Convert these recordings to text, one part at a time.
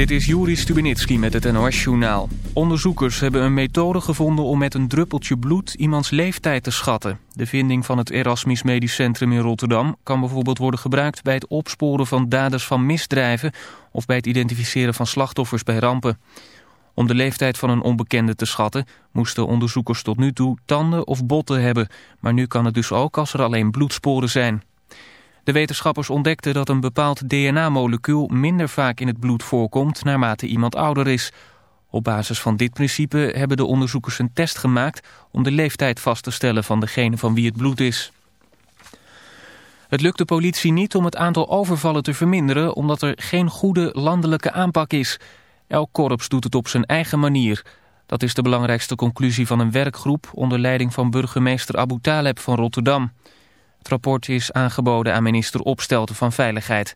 Dit is Juri Stubenitski met het NOS-journaal. Onderzoekers hebben een methode gevonden om met een druppeltje bloed iemands leeftijd te schatten. De vinding van het Erasmus Medisch Centrum in Rotterdam kan bijvoorbeeld worden gebruikt bij het opsporen van daders van misdrijven of bij het identificeren van slachtoffers bij rampen. Om de leeftijd van een onbekende te schatten moesten onderzoekers tot nu toe tanden of botten hebben. Maar nu kan het dus ook als er alleen bloedsporen zijn. De wetenschappers ontdekten dat een bepaald DNA-molecuul minder vaak in het bloed voorkomt naarmate iemand ouder is. Op basis van dit principe hebben de onderzoekers een test gemaakt om de leeftijd vast te stellen van degene van wie het bloed is. Het lukt de politie niet om het aantal overvallen te verminderen omdat er geen goede landelijke aanpak is. Elk korps doet het op zijn eigen manier. Dat is de belangrijkste conclusie van een werkgroep onder leiding van burgemeester Abu Taleb van Rotterdam. Het rapport is aangeboden aan minister Opstelten van Veiligheid.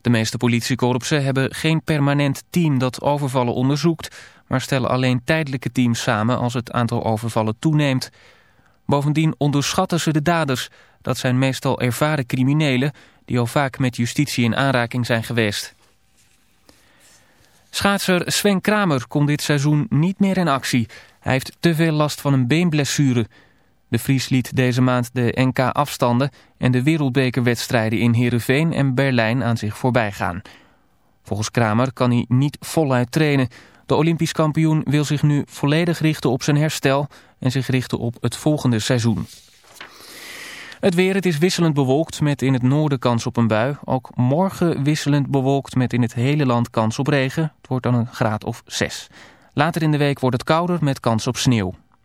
De meeste politiekorpsen hebben geen permanent team dat overvallen onderzoekt... maar stellen alleen tijdelijke teams samen als het aantal overvallen toeneemt. Bovendien onderschatten ze de daders. Dat zijn meestal ervaren criminelen die al vaak met justitie in aanraking zijn geweest. Schaatser Sven Kramer komt dit seizoen niet meer in actie. Hij heeft te veel last van een beenblessure... De Vries liet deze maand de NK-afstanden en de wereldbekerwedstrijden in Heerenveen en Berlijn aan zich voorbij gaan. Volgens Kramer kan hij niet voluit trainen. De Olympisch kampioen wil zich nu volledig richten op zijn herstel en zich richten op het volgende seizoen. Het weer, het is wisselend bewolkt met in het noorden kans op een bui. Ook morgen wisselend bewolkt met in het hele land kans op regen. Het wordt dan een graad of 6. Later in de week wordt het kouder met kans op sneeuw.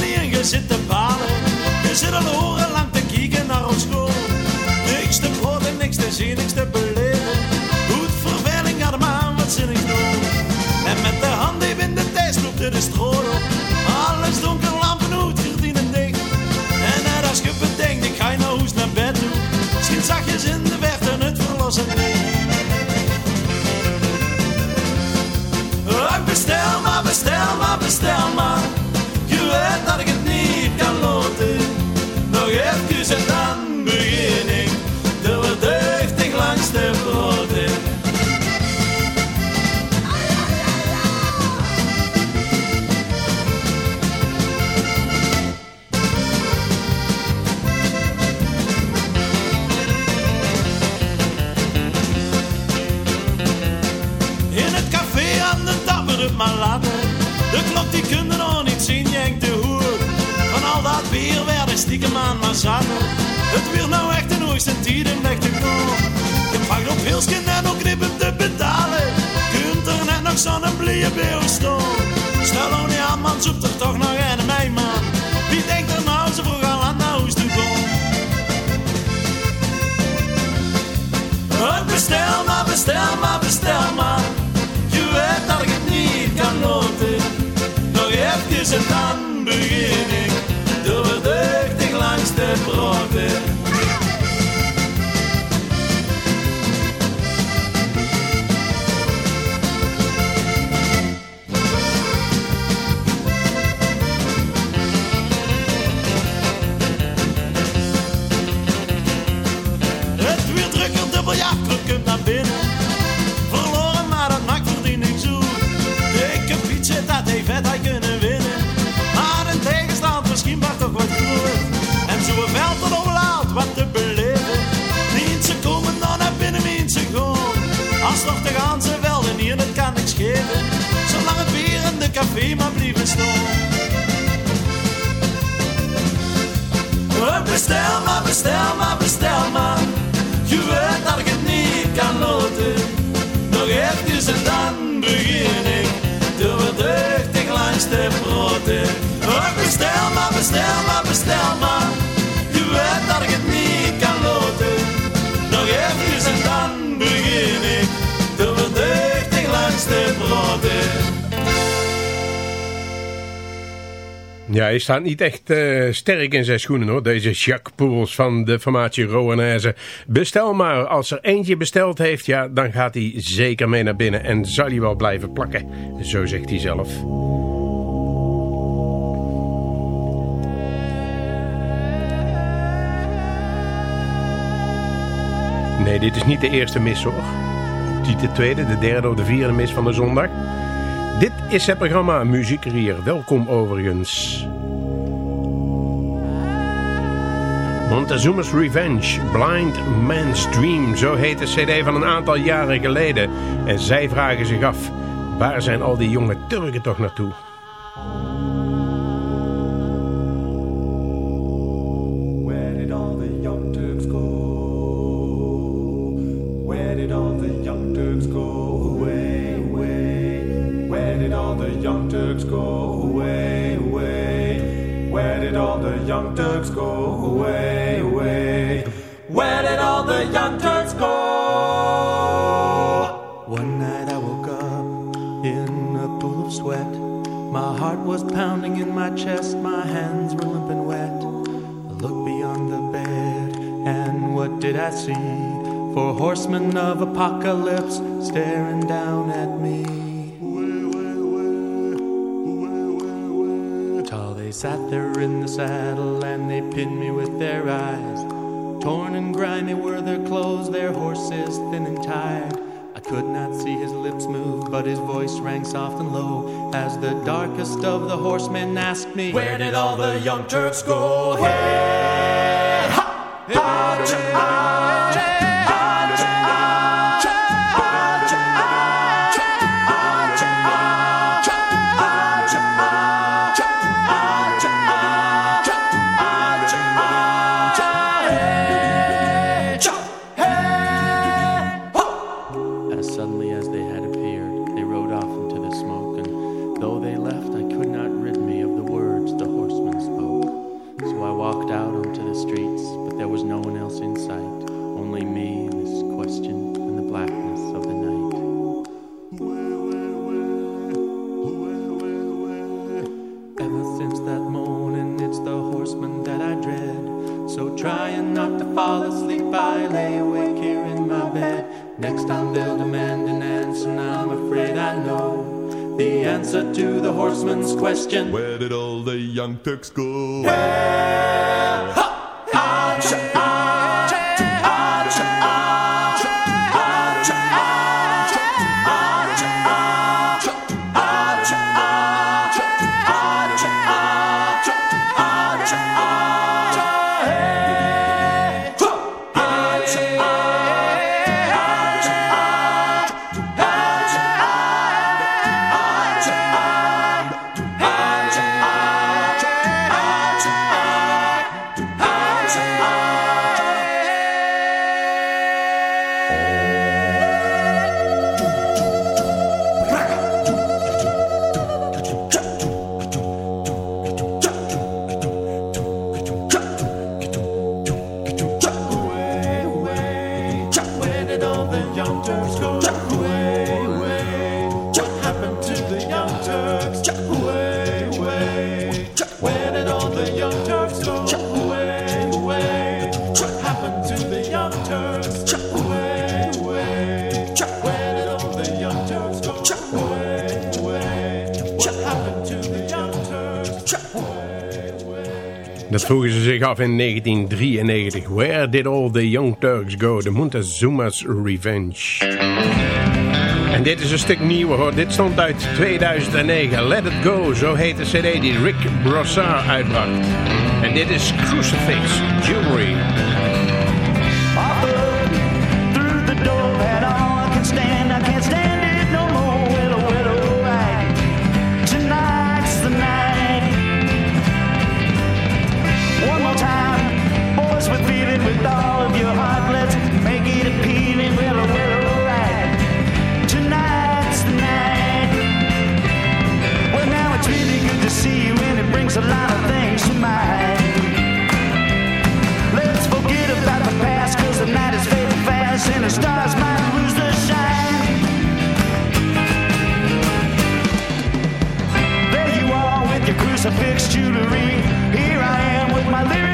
Je zit te balen. Je zit al horen lang te kijken naar ons school. Niks te en niks te zien, niks te beleven. Goed verveling gaat hem aan, wat zinnig doen. En met de hand even in de tijd loopt de stroom op. Alles donker, lampen uit, verdienen dicht. En net als je bedenkt, ik ga je naar huis naar bed toe. Schiet zachtjes in de verte het verlossen Bestel maar, bestel maar, bestel maar die kunnen nog niet zien, jengt de hoer. Van al dat bier werden stiekem aan maar. Het weer nou echt een hoogste tijd in weg te komen. Je pakt op en ook knippen te betalen. Kunt er net nog zo'n blije beeuw staan. Stel nou niet aan, man, zoekt er toch nog Bestel maar, bestel maar, bestel maar. Je weet dat ik het niet kan loten. Nog even en dan begin ik de verdichting langs de broden. Ja, hij staat niet echt eh, sterk in zijn schoenen hoor. Deze Jacques Poels van de formatie Roanaise. Bestel maar. Als er eentje besteld heeft, ja, dan gaat hij zeker mee naar binnen. En zal hij wel blijven plakken. Zo zegt hij zelf. Nee, dit is niet de eerste mis hoor. Niet de tweede, de derde of de vierde mis van de zondag. Dit is het programma Muziekrier. Welkom overigens. Montezuma's Revenge, Blind Man's Dream, zo heet de cd van een aantal jaren geleden. En zij vragen zich af, waar zijn al die jonge Turken toch naartoe? Soft and low as the darkest of the horsemen asked me, Where did all the young Turks go? Hey, there was no one else in sight, only me and this question and the blackness of the night. Ever since that morning, it's the horseman that I dread. So trying not to fall asleep, I lay awake here in my bed. Next time they'll demand an answer, and I'm afraid I know the answer to the horseman's question Where did all the young Turks go? Hey! In 1993. Where did all the young Turks go? De Montezuma's Revenge. En dit is een stuk nieuwer hoor. Dit stond uit 2009. Let It Go, zo heet de cd die Rick Brossard uitbracht. En dit is Crucifix Jewelry. There's a lot of things you mind. Let's forget about the past, cause the night is fading fast, and the stars might lose their shine. There you are with your crucifix jewelry. Here I am with my lyrics.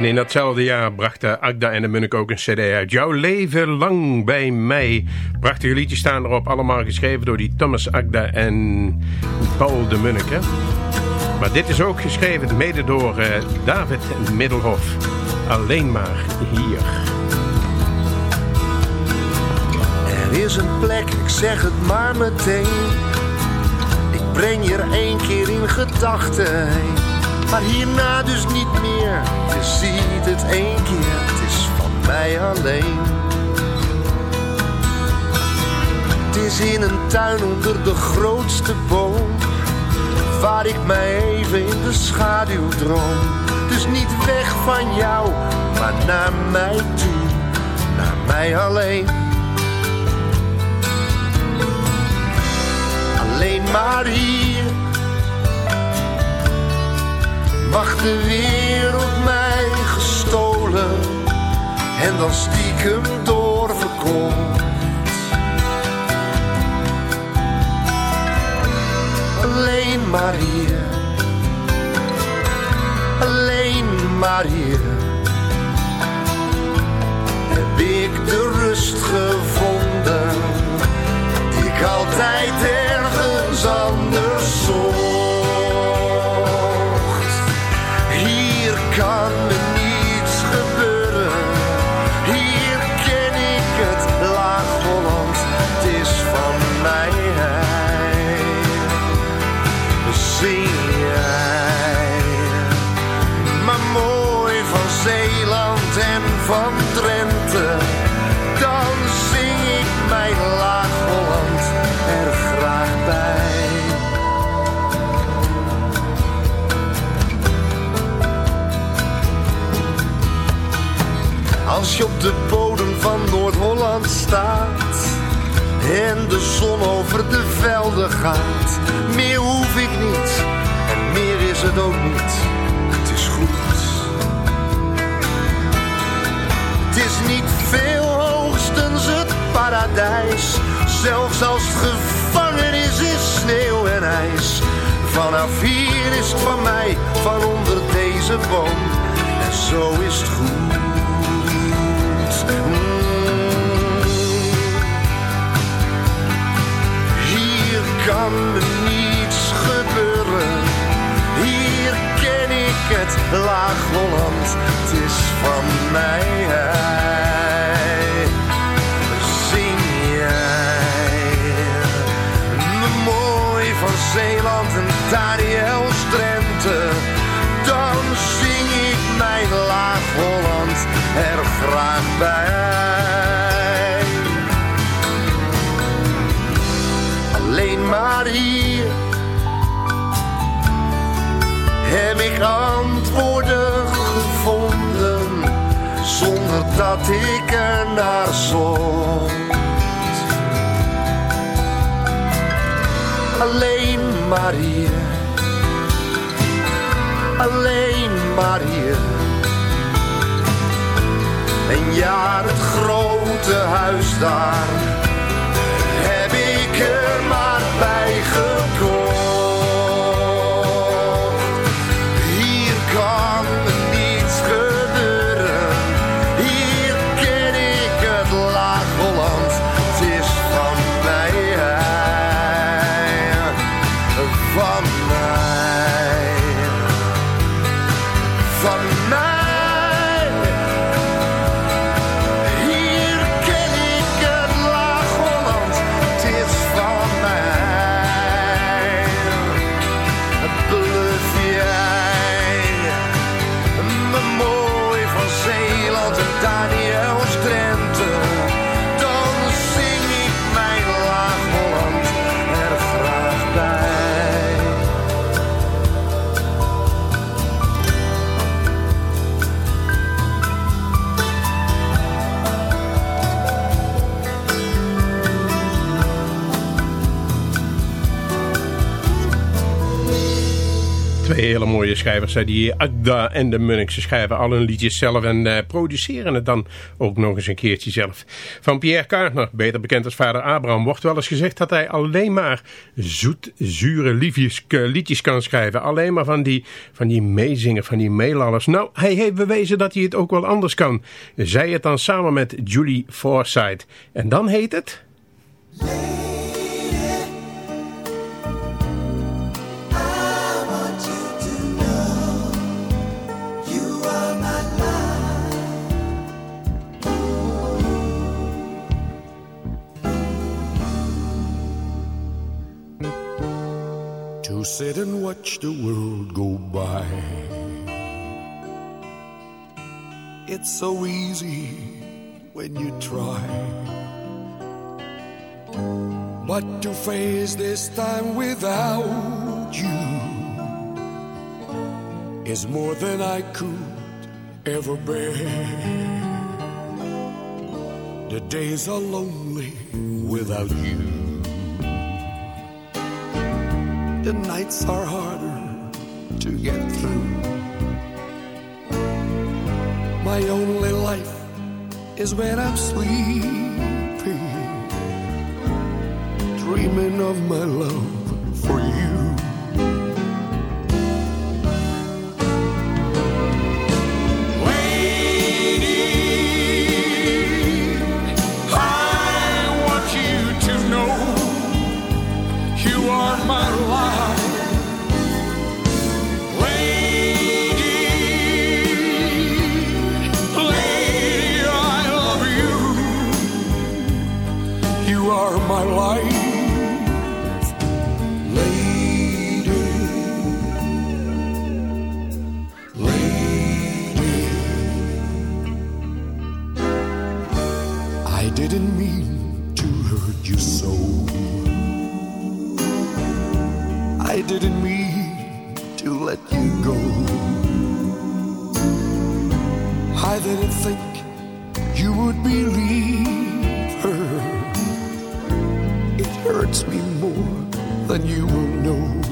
fix in datzelfde jaar brachten Agda en de Munnik ook een cd uit. Jouw leven lang bij mij. Prachtige liedjes staan erop. Allemaal geschreven door die Thomas Agda en Paul de Munnik. Maar dit is ook geschreven mede door uh, David Middelhof. Alleen maar hier. Er is een plek, ik zeg het maar meteen. Ik breng je er één keer in gedachten maar hierna dus niet meer. Je ziet het één keer, het is van mij alleen. Het is in een tuin onder de grootste boom, waar ik mij even in de schaduw droom. Dus niet weg van jou, maar naar mij toe, naar mij alleen. Alleen maar hier mag de wereld mij gestolen en dan stiekem doorverkocht. Alleen maar hier, alleen maar hier heb ik de rust gevonden die ik altijd ergens anders en de zon over de velden gaat. Meer hoef ik niet en meer is het ook niet. Het is goed. Het is niet veel hoogstens het paradijs. Zelfs als het gevangenis is sneeuw en ijs. Vanaf hier is het van mij, van onder deze boom. En zo is het goed. Kan me niets gebeuren. Hier ken ik het laag Holland. Het is van mij. Zing jij me mooi van Zeeland en Daniel Drenthe. Dan zing ik mijn laag Holland er graag bij. Alleen maar heb ik antwoorden gevonden zonder dat ik er naar zocht. Alleen maar hier, alleen maar hier En het grote huis daar maar bij gekocht. Mooie schrijvers, hè, die Agda en de Munnik. Ze schrijven al hun liedjes zelf en eh, produceren het dan ook nog eens een keertje zelf. Van Pierre Kaartner, beter bekend als vader Abraham, wordt wel eens gezegd dat hij alleen maar zoet, zure liefjes, liedjes kan schrijven. Alleen maar van die, van die meezingen, van die meelallers. Nou, hij heeft bewezen dat hij het ook wel anders kan. Zij het dan samen met Julie Forsythe. En dan heet het... sit and watch the world go by. It's so easy when you try. But to face this time without you is more than I could ever bear. The days are lonely without you. The nights are harder to get through. My only life is when I'm sleeping, dreaming of my love for you. Hurts me more than you will know.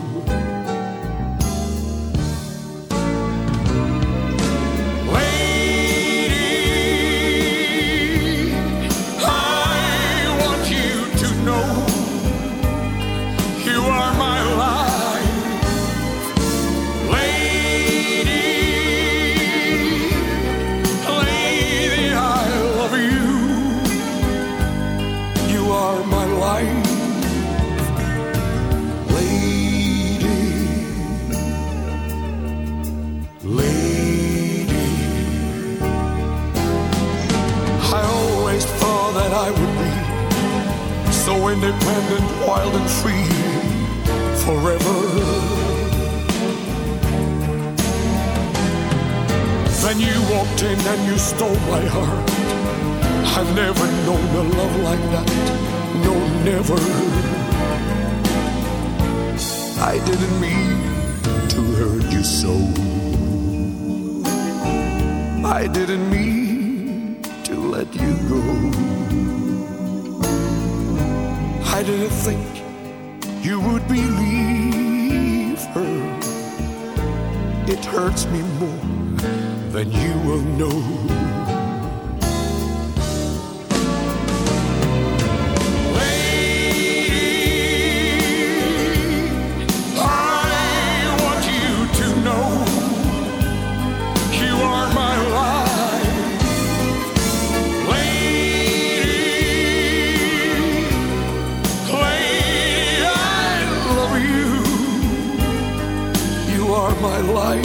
Lady,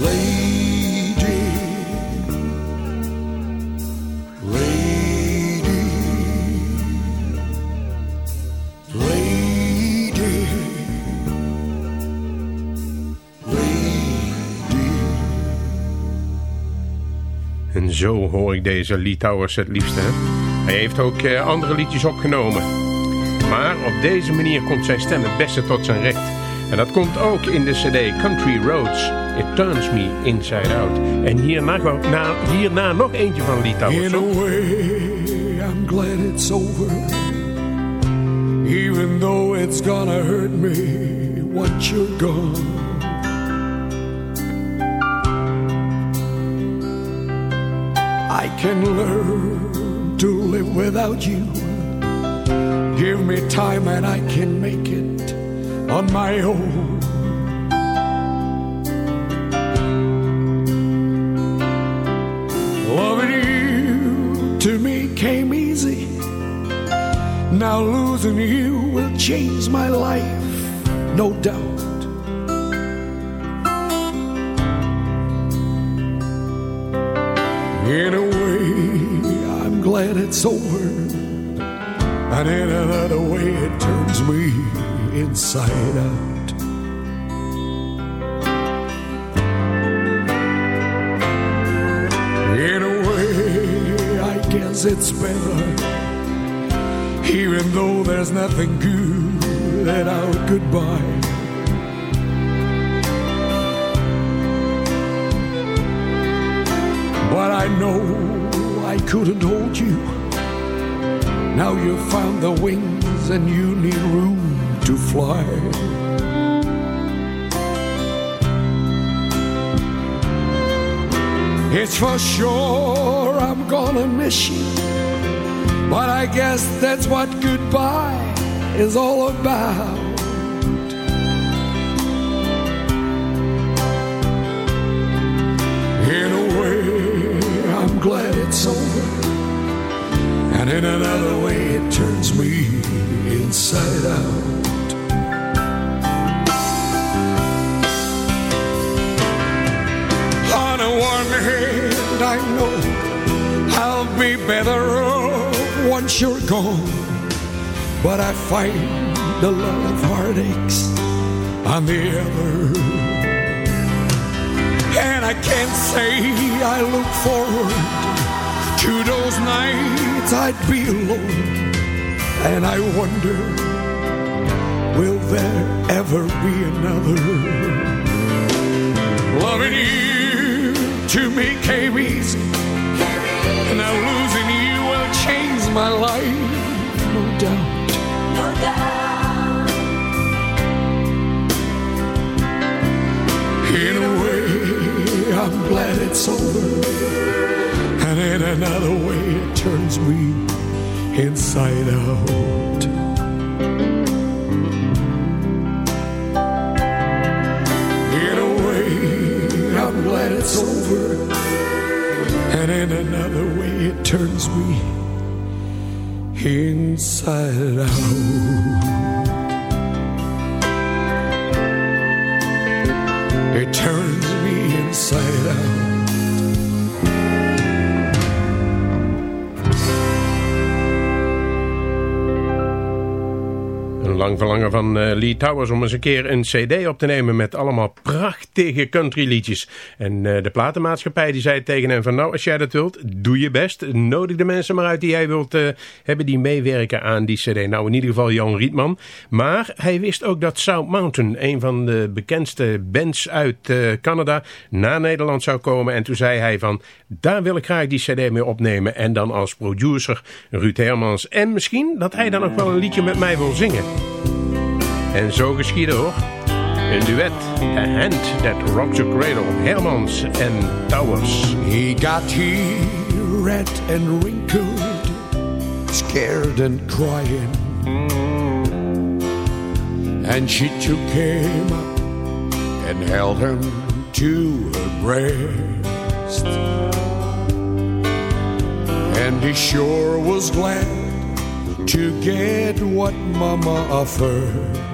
lady, lady, lady. En zo hoor ik deze Litouwers het liefst. Hè? Hij heeft ook eh, andere liedjes opgenomen. Maar op deze manier komt zijn stem het beste tot zijn recht. En dat komt ook in de cd Country Roads. It Turns Me Inside Out. En hierna, na, hierna nog eentje van Litouwers. In a way, I'm glad it's over. Even though it's gonna hurt me once you're gone. I can learn to live without you. Give me time and I can make it on my own. Loving you to me came easy. Now losing you will change my life, no doubt. In a way, I'm glad it's over. And in another way, it turns me inside out. In a way, I guess it's better. Even though there's nothing good about goodbye. But I know I couldn't hold you. Now you've found the wings and you need room to fly. It's for sure I'm gonna miss you. But I guess that's what goodbye is all about. In a way, I'm glad it's over. And in another way, it turns me inside out. Be better off once you're gone. But I find a lot of heartaches on the other. And I can't say I look forward to those nights I'd be alone. And I wonder, will there ever be another? Loving you to me came easy. Now losing you will change my life, no doubt. No doubt. In a way, I'm glad it's over. And in another way, it turns me inside out. In a way, I'm glad it's over. And another way, it turns me inside out. Lang verlangen van uh, Lee Towers om eens een keer een cd op te nemen met allemaal prachtige countryliedjes. En uh, de platenmaatschappij die zei tegen hem van nou als jij dat wilt, doe je best. Nodig de mensen maar uit die jij wilt uh, hebben die meewerken aan die cd. Nou in ieder geval Jan Rietman. Maar hij wist ook dat South Mountain, een van de bekendste bands uit Canada, naar Nederland zou komen. En toen zei hij van daar wil ik graag die cd mee opnemen. En dan als producer Ruud Hermans. En misschien dat hij dan ook wel een liedje met mij wil zingen. En zo geschiedde hoor. Een duet, A Hand That Rocks a Cradle, Hermans en Towers. He got here red and wrinkled, scared and crying. And she took him up and held him to her breast. And he sure was glad to get what Mama offered.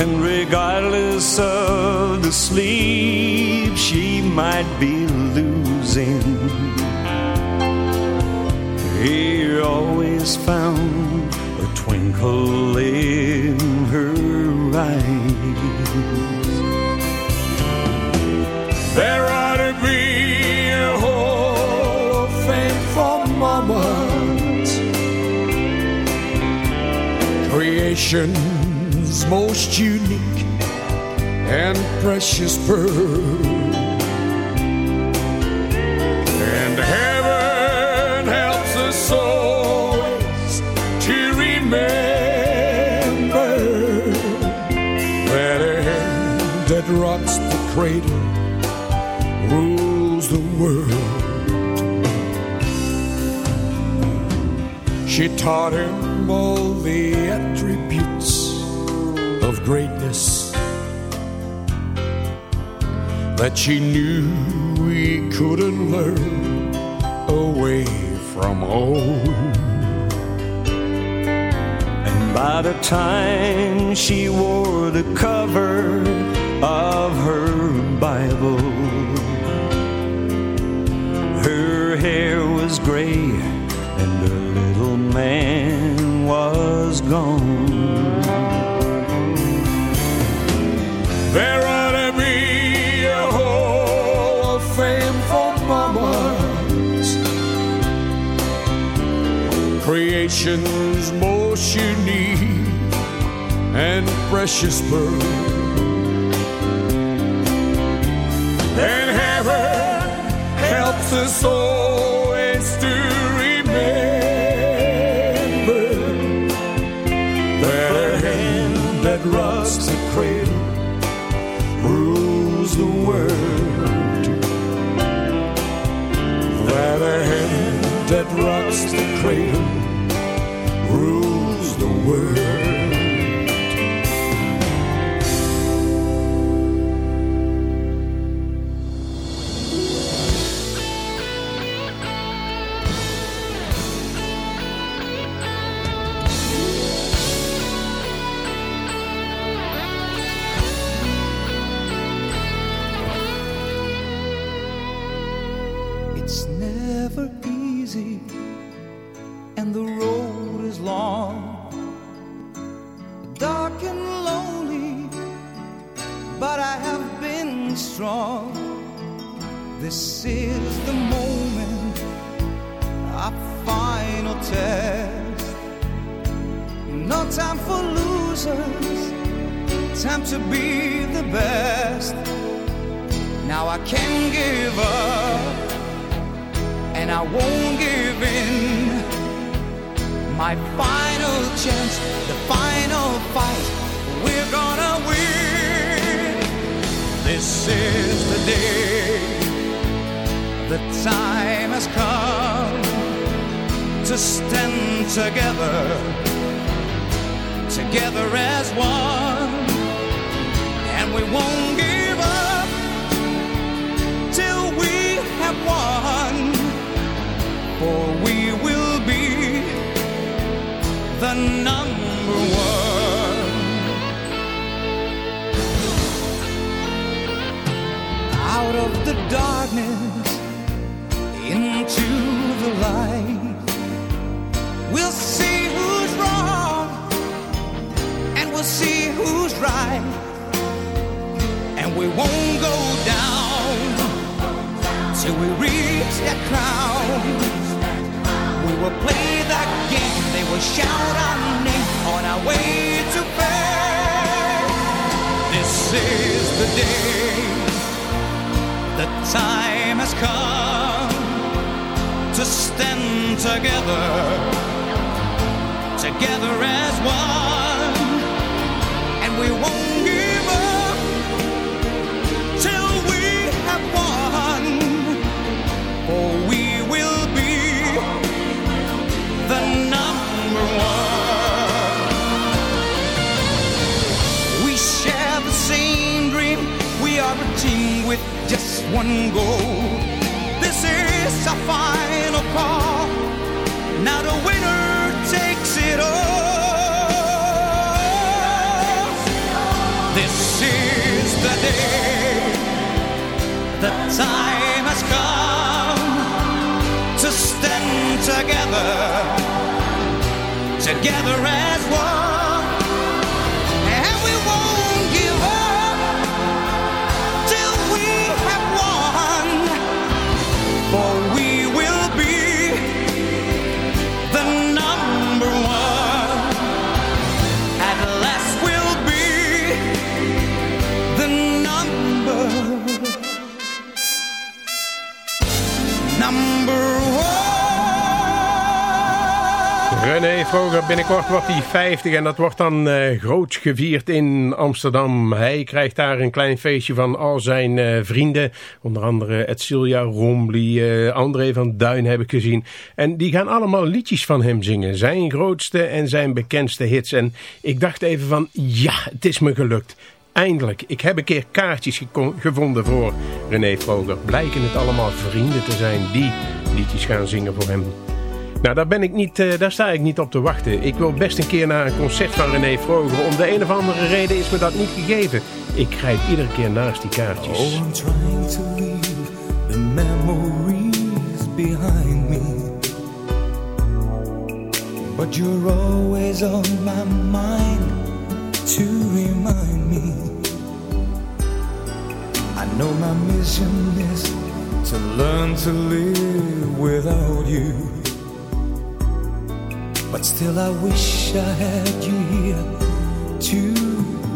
And regardless of the sleep she might be losing, he always found a twinkle in her eyes. There ought to be a hall of fame for mamas. Creation most unique and precious pearl. And heaven helps us always to remember that hand that rocks the cradle rules the world. She taught him all the greatness that she knew we couldn't learn away from home. And by the time she wore the cover of her Bible, her hair was gray and her little man Creation's most unique and precious bird. And heaven helps us always to remember that a hand that rocks the cradle rules the world. That crown. We will play that game. They will shout our name on our way to fame. This is the day. The time has come to stand together, together as one, and we won't one go. This is a final call. Now the winner takes it all. This is the day. The time has come to stand together, together as one. René Vroger, binnenkort wordt hij 50 en dat wordt dan eh groots gevierd in Amsterdam. Hij krijgt daar een klein feestje van al zijn eh, vrienden. Onder andere Edcilia Rombly, eh, André van Duin heb ik gezien. En die gaan allemaal liedjes van hem zingen. Zijn grootste en zijn bekendste hits. En ik dacht even van, ja, het is me gelukt. Eindelijk, ik heb een keer kaartjes gevonden voor René Vroger. Blijken het allemaal vrienden te zijn die liedjes gaan zingen voor hem. Nou, daar, ben ik niet, eh, daar sta ik niet op te wachten. Ik wil best een keer naar een concert van René Vroger. Om de een of andere reden is me dat niet gegeven. Ik grijp iedere keer naast die kaartjes. Oh, I'm trying to leave the memories behind me. But you're always on my mind to remind me. I know my mission is to learn to live without you. But still, I wish I had you here to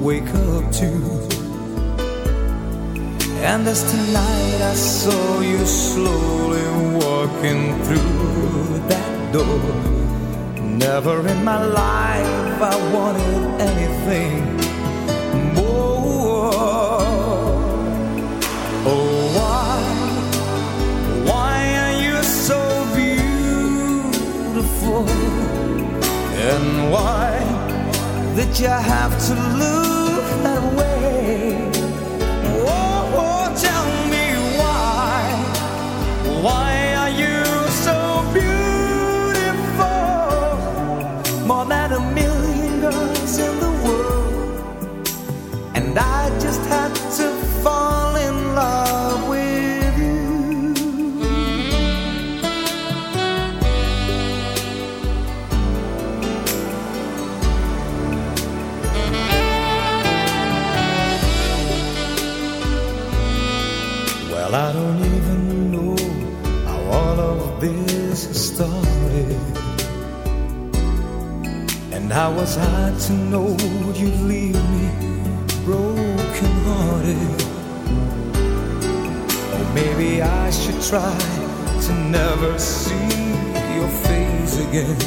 wake up to. And as tonight I saw you slowly walking through that door. Never in my life I wanted anything And why did you have to look Was to know you'd leave me broken hearted? Or oh, maybe I should try to never see your face again.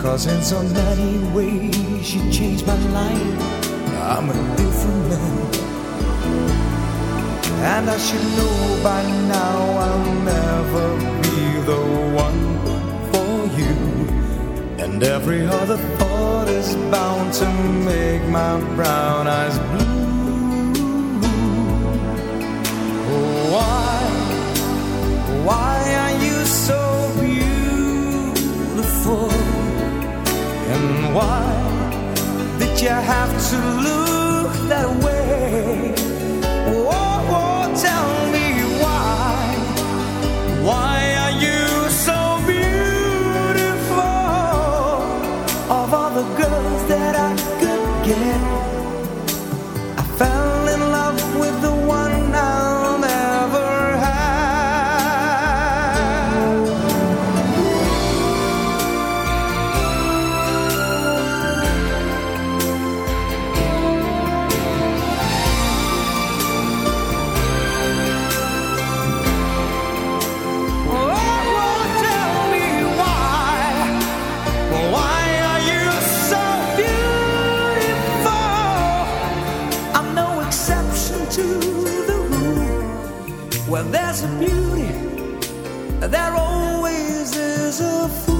Cause in so many ways you changed my life. I'm a different man. And I should know by now I'll never be the one for you. And every other thought is bound to make my brown eyes blue. Why, why are you so beautiful? And why did you have to look that way? Oh, oh, tell me to the room where there's a beauty, there always is a fool.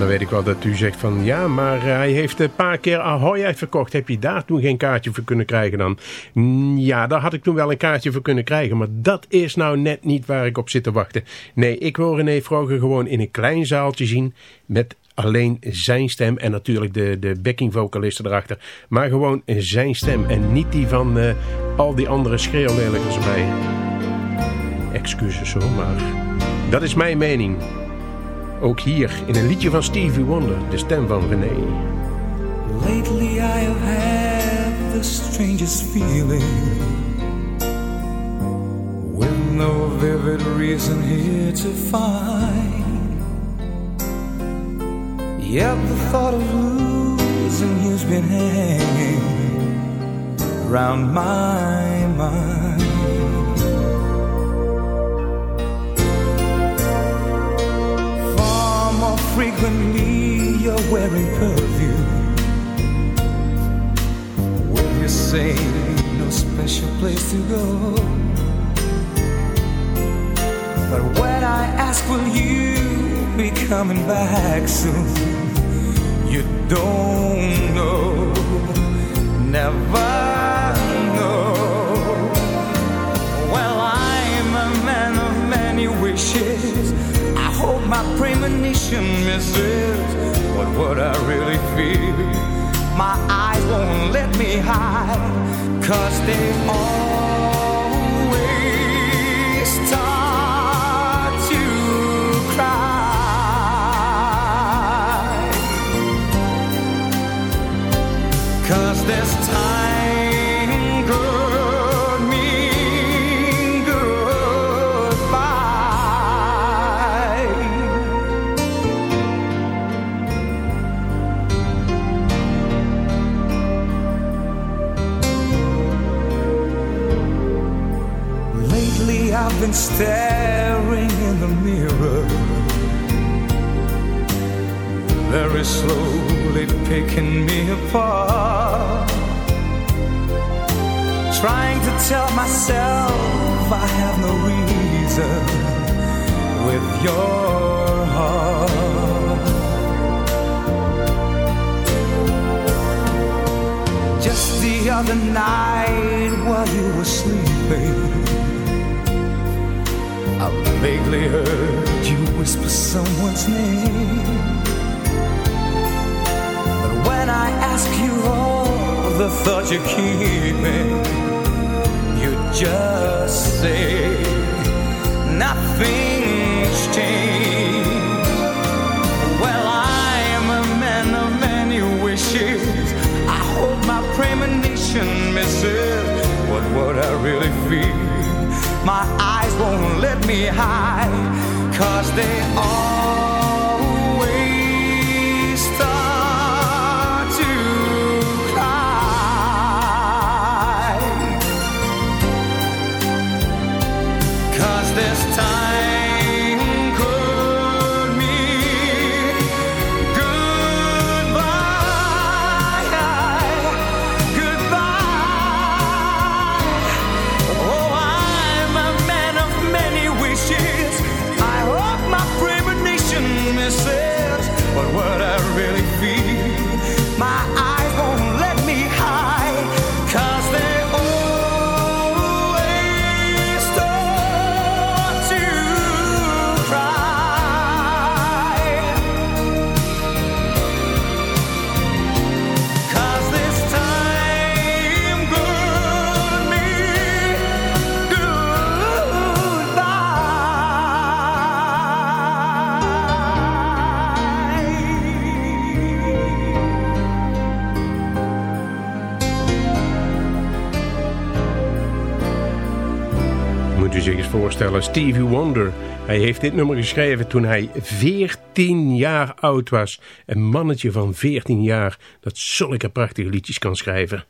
Dan weet ik wel dat u zegt van ja, maar eh, hij heeft een paar keer Ahoy uitverkocht. Heb je daar toen geen kaartje voor kunnen krijgen dan? Mm, ja, daar had ik toen wel een kaartje voor kunnen krijgen. Maar dat is nou net niet waar ik op zit te wachten. Nee, ik wil René Vroger gewoon in een klein zaaltje zien met alleen zijn stem en natuurlijk de, de backing vocalisten erachter. Maar gewoon zijn stem en niet die van uh, al die andere schreeuwlelijkers erbij. Excuses hoor, maar dat is mijn mening. Ook hier in een liedje van Stevie Wonder, de stem van René. Lately I have had the strangest feeling. With no vivid reason here to find. Yet the thought of losing you's been hanging Around my mind frequently you're wearing perfume. When you say no special place to go. But when I ask, will you be coming back soon? You don't know, never premonition misses what what I really feel. My eyes won't let me hide, cause they always start slowly picking me apart. Trying to tell myself I have no reason with your heart. Just the other night while you were sleeping I vaguely heard you whisper someone's name. Ask you all the thoughts you're keeping, you just say nothing's changed. Well, I am a man of many wishes. I hope my premonition misses what what I really feel. My eyes won't let me hide, cause they always Stevie Wonder. Hij heeft dit nummer geschreven toen hij 14 jaar oud was. Een mannetje van 14 jaar dat zulke prachtige liedjes kan schrijven.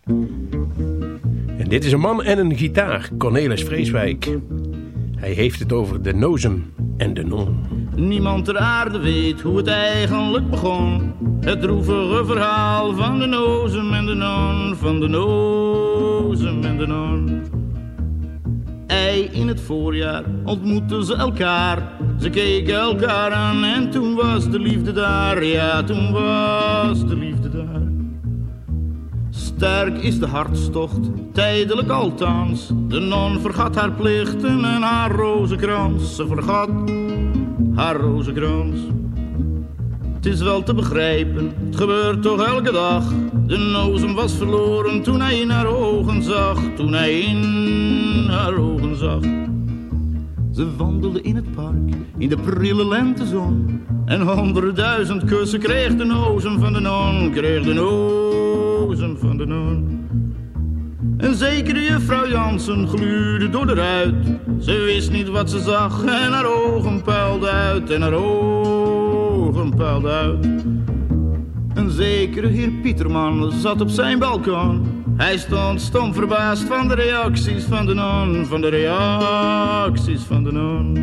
En dit is een man en een gitaar, Cornelis Vreeswijk. Hij heeft het over de nozem en de non. Niemand ter aarde weet hoe het eigenlijk begon. Het droevige verhaal van de nozem en de non, van de nozem en de non. Ei in het voorjaar ontmoetten ze elkaar. Ze keken elkaar aan en toen was de liefde daar. Ja, toen was de liefde daar. Sterk is de hartstocht, tijdelijk althans. De non vergat haar plichten en haar rozenkrans. Ze vergat haar rozenkrans. Het is wel te begrijpen, het gebeurt toch elke dag. De nozem was verloren toen hij in haar ogen zag. Toen hij in haar ogen zag. Ze wandelde in het park, in de prille lentezon. En honderdduizend kussen kreeg de nozem van de non. Kreeg de nozem van de non. Een zekere juffrouw Jansen gluurde door de ruit. Ze wist niet wat ze zag en haar ogen puilden uit. En haar ogen Een zekere heer Pieterman zat op zijn balkon. Hij stond stom verbaasd van de reacties van de non. Van de reacties van de non.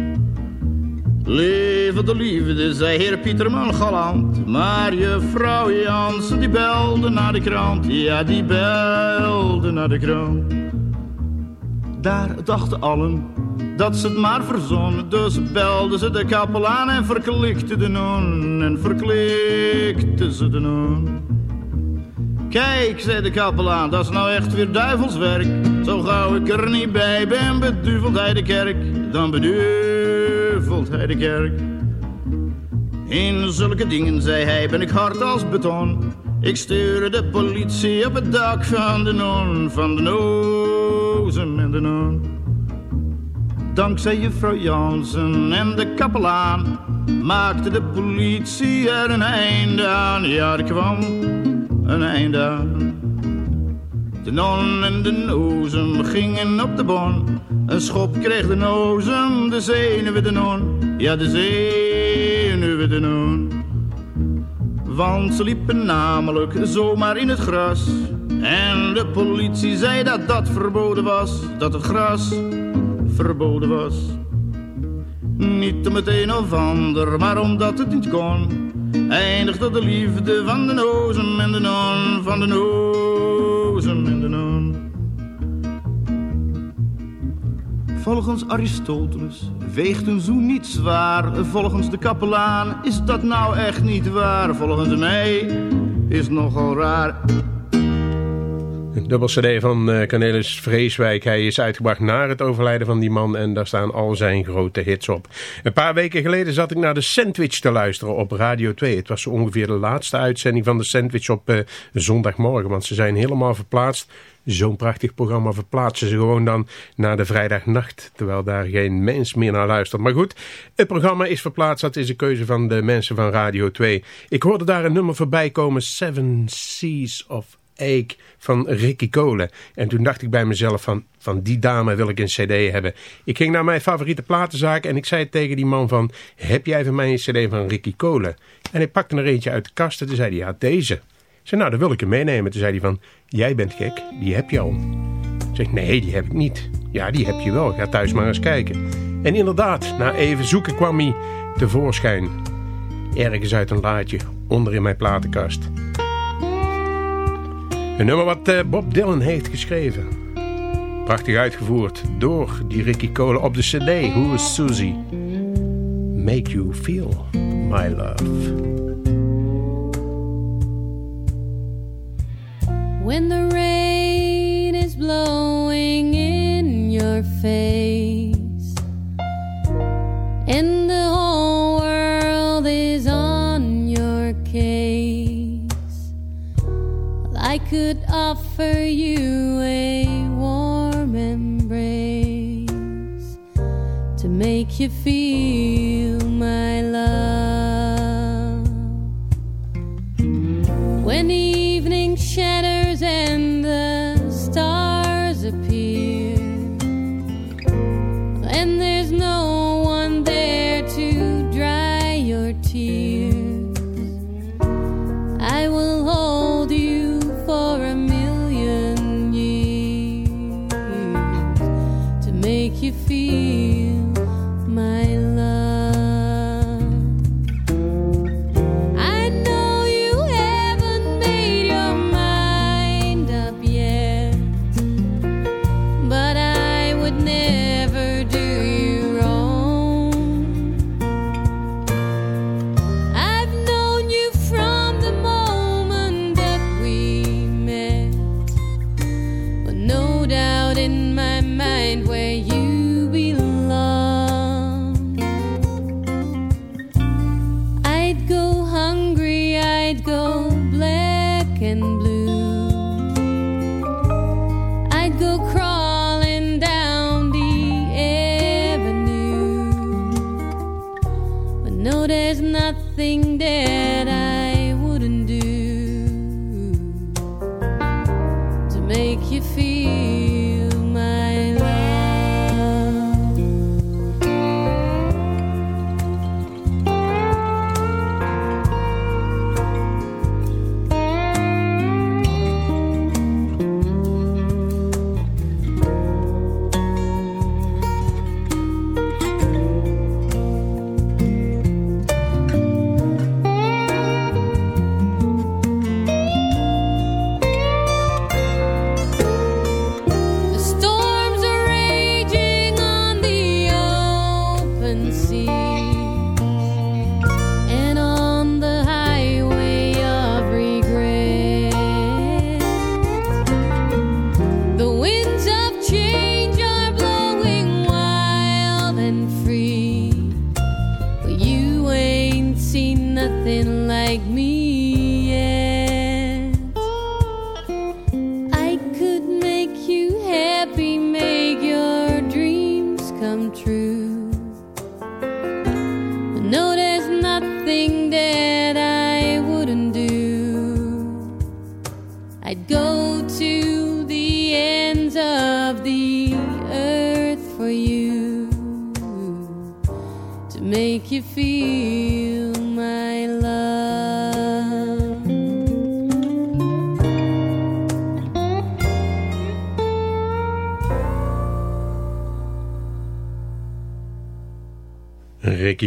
Leven de liefde, zei heer Pieterman galant. Maar juffrouw Jansen die belde naar de krant. Ja, die belde naar de krant. Daar dachten allen dat ze het maar verzonnen. Dus belden ze de kapelaan en verklikte de non. En verklikte ze de non. Kijk, zei de kapelaan, dat is nou echt weer duivelswerk. Zo gauw ik er niet bij ben, beduvelt hij de kerk. Dan beduvelt hij de kerk. In zulke dingen, zei hij, ben ik hard als beton. Ik stuurde de politie op het dak van de non, van de nozem en de non. Dankzij juffrouw Jansen en de kapelaan maakte de politie er een einde aan. Ja, er kwam een einde aan. De non en de nozem gingen op de bon. Een schop kreeg de nozem, de zenuwen de non. Ja, de zenuwen de non. Want ze liepen namelijk zomaar in het gras. En de politie zei dat dat verboden was. Dat het gras verboden was. Niet om het een of ander, maar omdat het niet kon. Eindigde de liefde van de nozem en de non. Van de nozem en de non. Volgens Aristoteles weegt een zoen niet zwaar. Volgens de kapelaan is dat nou echt niet waar. Volgens mij is nogal raar. Dubbel cd van uh, Cornelis Vreeswijk. Hij is uitgebracht na het overlijden van die man en daar staan al zijn grote hits op. Een paar weken geleden zat ik naar de Sandwich te luisteren op Radio 2. Het was ongeveer de laatste uitzending van de Sandwich op uh, zondagmorgen, want ze zijn helemaal verplaatst. Zo'n prachtig programma verplaatsen ze gewoon dan naar de vrijdagnacht, terwijl daar geen mens meer naar luistert. Maar goed, het programma is verplaatst, dat is een keuze van de mensen van Radio 2. Ik hoorde daar een nummer voorbij komen, Seven Seas of Ache van Ricky Cole. En toen dacht ik bij mezelf van, van die dame wil ik een cd hebben. Ik ging naar mijn favoriete platenzaak en ik zei tegen die man van, heb jij van mij een cd van Ricky Cole? En hij pakte er eentje uit de kast en toen zei hij, ja deze. Zei, nou dan wil ik hem meenemen. Toen zei hij van, jij bent gek, die heb je al. Ik zeg, nee die heb ik niet. Ja die heb je wel, ga thuis maar eens kijken. En inderdaad, na even zoeken kwam hij tevoorschijn. Ergens uit een laadje, onder in mijn platenkast. Een nummer wat uh, Bob Dylan heeft geschreven. Prachtig uitgevoerd door die Ricky Cole op de cd Who is Susie? Make you feel my love. When the rain is blowing in your face And the whole world is on your case I could offer you a warm embrace to make you feel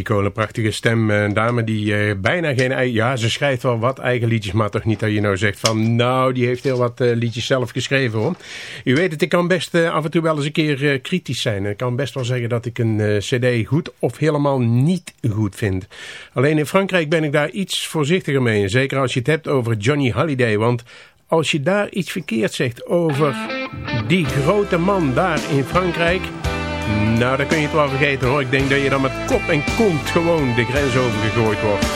Een prachtige stem. Een dame die eh, bijna geen... Ja, ze schrijft wel wat eigen liedjes, maar toch niet dat je nou zegt van... Nou, die heeft heel wat eh, liedjes zelf geschreven hoor. U weet het, ik kan best eh, af en toe wel eens een keer eh, kritisch zijn. Ik kan best wel zeggen dat ik een eh, cd goed of helemaal niet goed vind. Alleen in Frankrijk ben ik daar iets voorzichtiger mee. Zeker als je het hebt over Johnny Halliday. Want als je daar iets verkeerd zegt over die grote man daar in Frankrijk... Nou, dan kun je het wel vergeten hoor. Ik denk dat je dan met kop en kont gewoon de grens overgegooid wordt.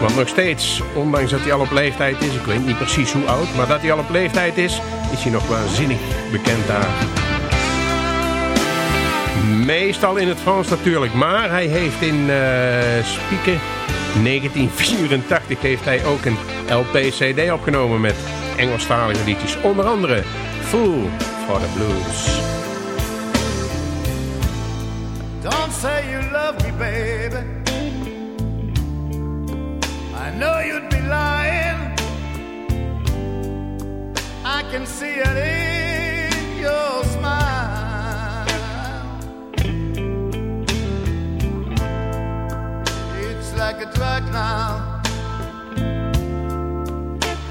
Want nog steeds, ondanks dat hij al op leeftijd is, ik weet niet precies hoe oud, maar dat hij al op leeftijd is, is hij nog waanzinnig bekend daar. Meestal in het Frans natuurlijk, maar hij heeft in eh Spieken 1984 heeft hij ook een LP-CD opgenomen met Engelstalige liedjes. Onder andere Fool for the Blues. Baby. I know you'd be lying. I can see it in your smile. It's like a drug now.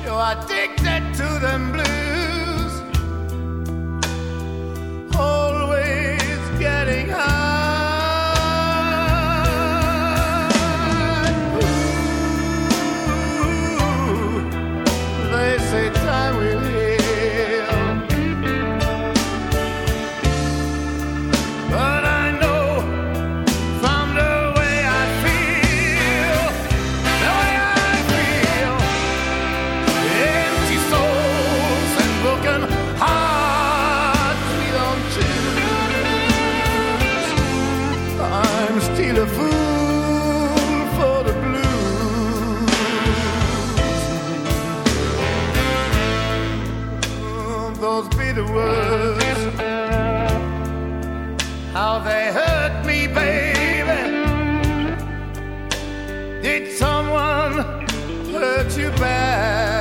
You're addicted to them blues. Always getting high. Someone hurt you bad?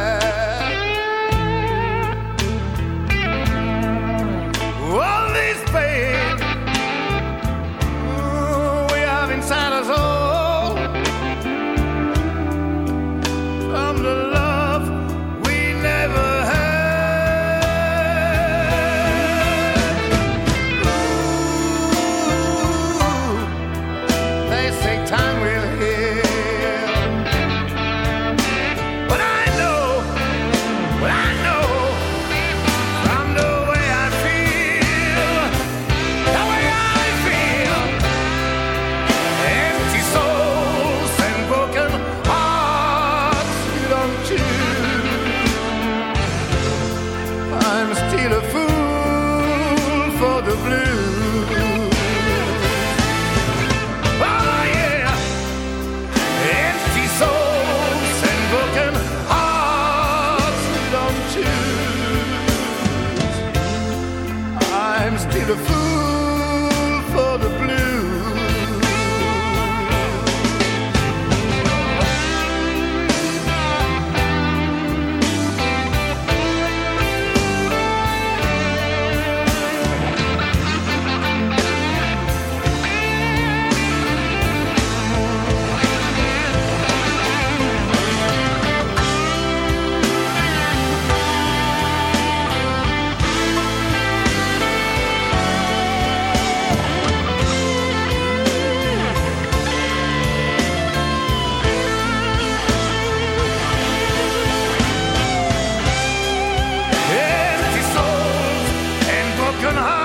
can hide.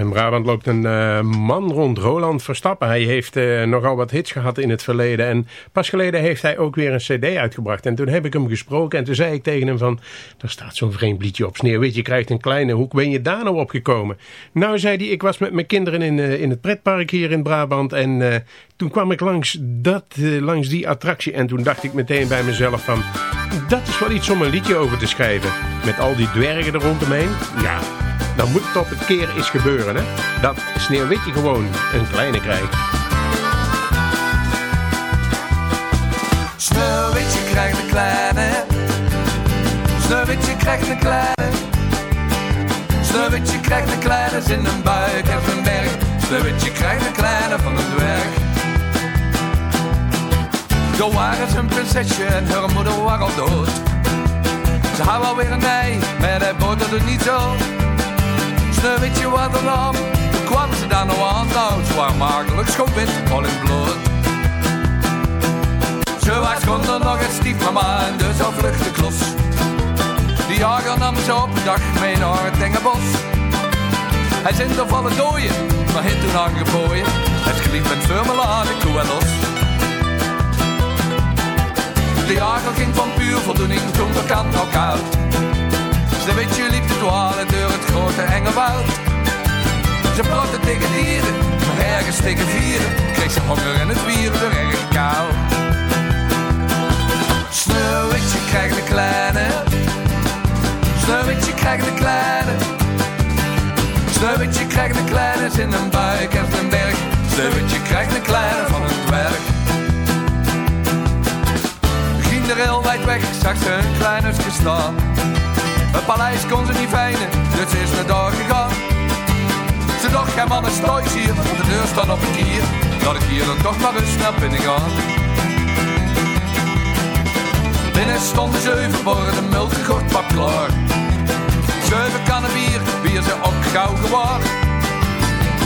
In Brabant loopt een uh, man rond, Roland Verstappen. Hij heeft uh, nogal wat hits gehad in het verleden. En pas geleden heeft hij ook weer een cd uitgebracht. En toen heb ik hem gesproken en toen zei ik tegen hem van... er staat zo'n vreemd liedje op Weet je krijgt een kleine hoek. Ben je daar nou opgekomen? Nou, zei hij, ik was met mijn kinderen in, uh, in het pretpark hier in Brabant. En toen kwam ik langs, dat, langs die attractie. En toen dacht ik meteen bij mezelf van... dat is wel iets om een liedje over te schrijven. Met al die dwergen er rondomheen. Ja, dan moet het op een keer eens gebeuren, hè? Dat Sneeuwwitje gewoon een kleine krijgt. Sneeuwwitje krijgt een kleine. Sneeuwwitje krijgt een kleine. Sneeuwwitje krijgt een kleine in een buik en een berg. Sneeuwwitje krijgt een kleine van een dwerg. Zo waren ze een prinsesje en haar moeder was al dood. Ze had alweer een ei, maar hij boterde niet zo. Sneeuwwitje wat er dan, kwam ze daar nog aan. Nou, het was makkelijk, schoon wit, al in bloed. Ze was er nog een stiefmama en dus al vluchtte klos. Die jager nam ze op dag mee naar het enge bos. Hij zint er vallen dooien, maar heeft toen aangeboeien. Het geliefd met vermelade koe en los. De jager ging van puur voldoening toen de kant al koud. Sneeuwwitje liep te dwalen door het grote enge woud. Ze praten tegen dieren, maar ergens tegen vieren. Kreeg ze honger en het wieren door erg kou. Sneeuwwitje krijgt de kleine. Sneeuwwitje krijgt de kleine. Sneeuwwitje krijgt de kleine in een buik en een berg. Sneeuwwitje krijgt de kleine van een dwerg. Ging er heel wijd weg, zag ze een klein staan. Het paleis kon ze niet fijnen, dus is naar daar gegaan. Ze dacht, geen man is hier, de deur staat op een kier. Dat ik hier dan toch maar eens naar binnen ga. Binnen stonden zeven borden melk gegort pap klaar. Zeven kannen bier, bier ze ook gauw gewaar.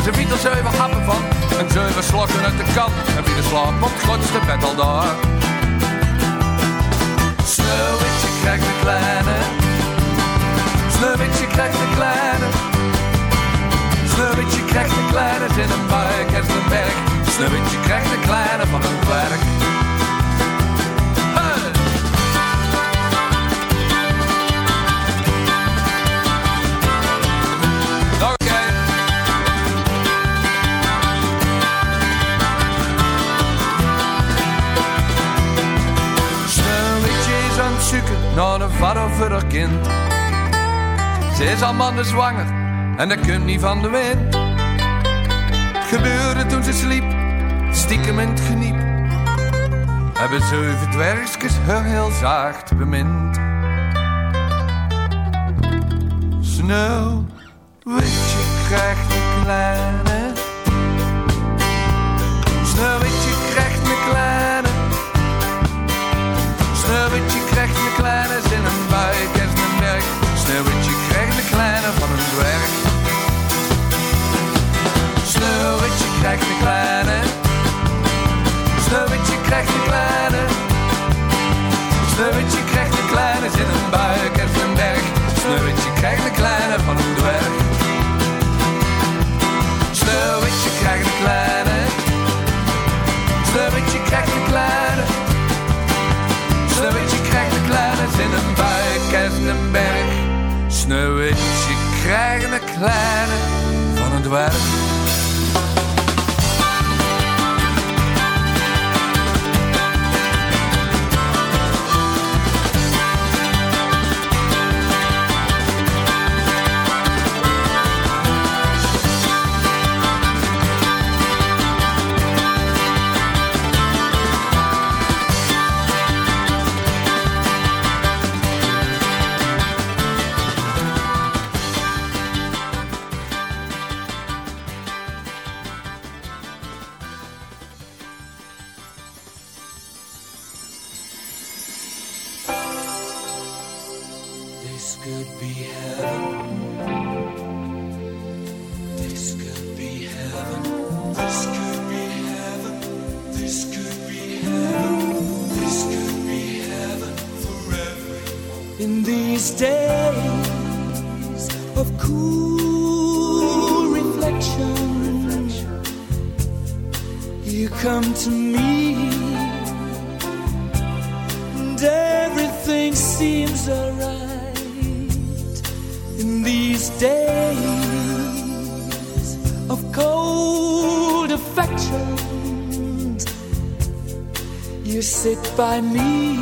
Ze biedt er zeven happen van, en zeven slokken uit de kan. En wie de slaap op het grootste bed al daar. Sneeuwwitje krijgt de kleine Sneeuwwitje krijgt een kleine. Sneeuwwitje krijgt een kleine in een buik en een berg. Sneeuwwitje krijgt een kleine van een het zoeken naar een vader voor haar kind. Ze is al mannen zwanger en dat kunt niet van de wind. Het gebeurde toen ze sliep, stiekem in het geniep. Hebben zeven dwergjes haar heel zacht bemind. Sneeuwwitje krijgt een kleine. Sneeuwwitje krijgt een kleine. Sneeuwwitje krijgt een kleine in een buik van een dwerg. Sneeuwwitje krijgt de kleine. Kleine van een dwerg. Come to me, and everything seems alright in these days of cold affections. You sit by me,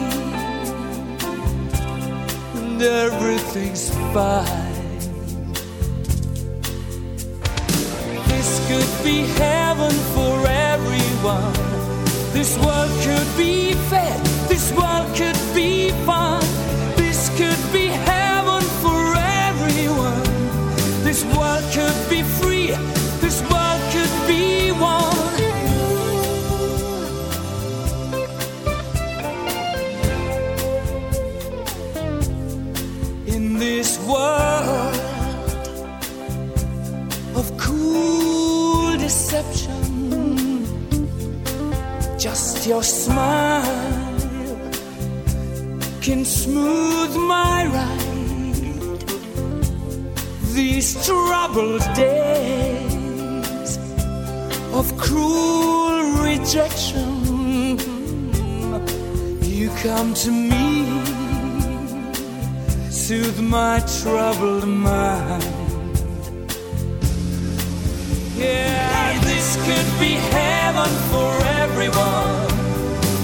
and everything's fine. Be heaven for everyone. This world could be fair. This world could be fun. This could be heaven for everyone. This world could be free. This world could be one. Just your smile can smooth my ride. These troubled days of cruel rejection. You come to me, soothe my troubled mind. Yeah, this could be heaven for everyone.